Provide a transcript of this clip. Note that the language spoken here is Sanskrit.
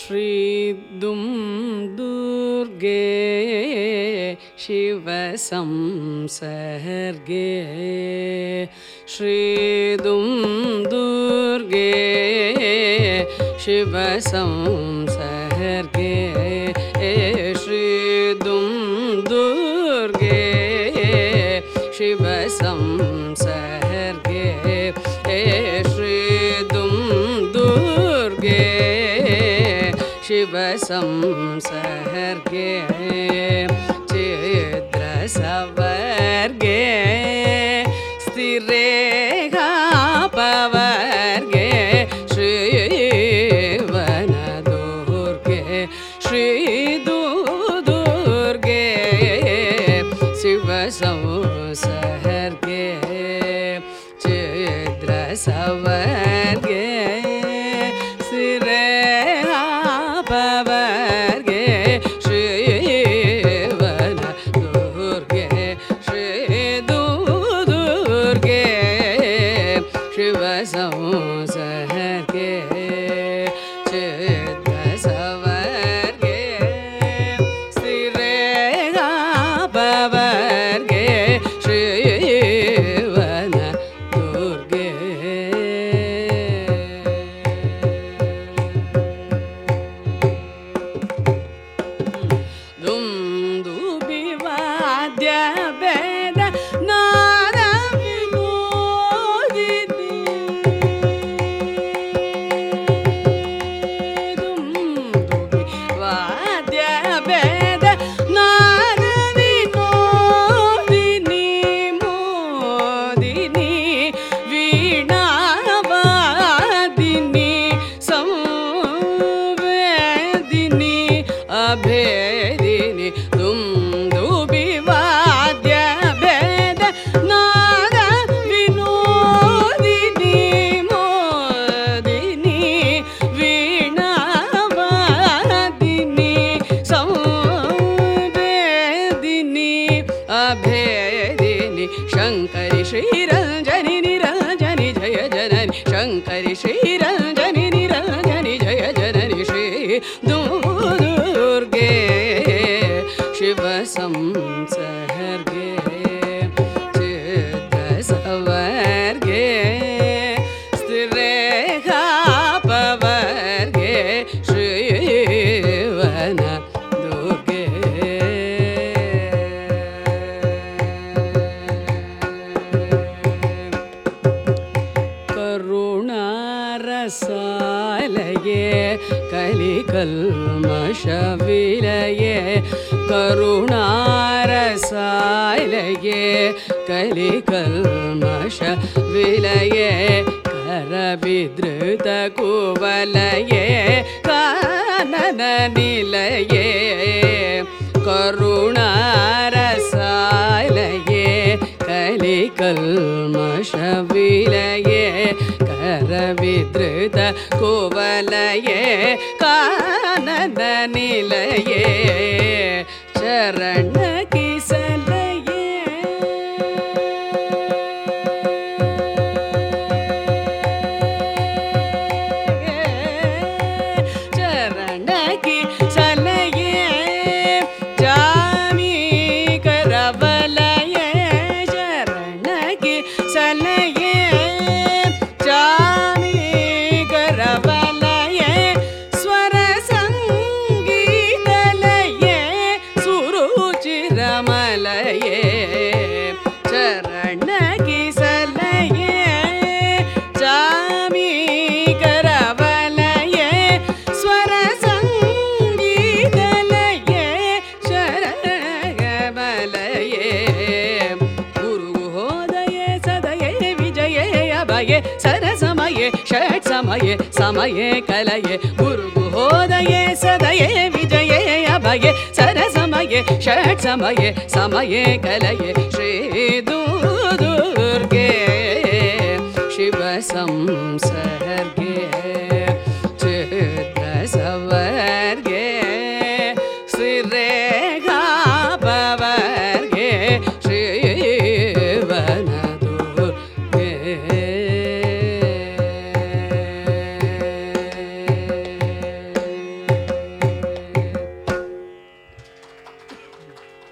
श्रीदुं दुर्गे शिवसंसर्गे श्रीदुं दुर्गे शिवसंसर्गे श्रीदुं स्थिरेगा पवर्गे श्रीवनदुर्गे श्रीदुर्गे yeah. शङ्करि श्रीरञ्जनि निरञ्जनि जय जननि। शङ्करि श्रीरञ्जनि निरञ्जनि जय जननि श्री दुर्गे। शिवसंसर्गे கலிகல் மஷவிலையே கருணாரசாலையே கலிகல் மஷவிலையே கரபிதிருத குவலையே கானன நிலையே கருணாரசாலையே கலிகல் செய்த கோவலையே கானந்த நிலையே. சரண षट्समये समये कलये। गुरुगुहोदये सदये विजये अभये सरसमये षट्समये समये कलये। श्रीदुर्गे शिवसंसर्गे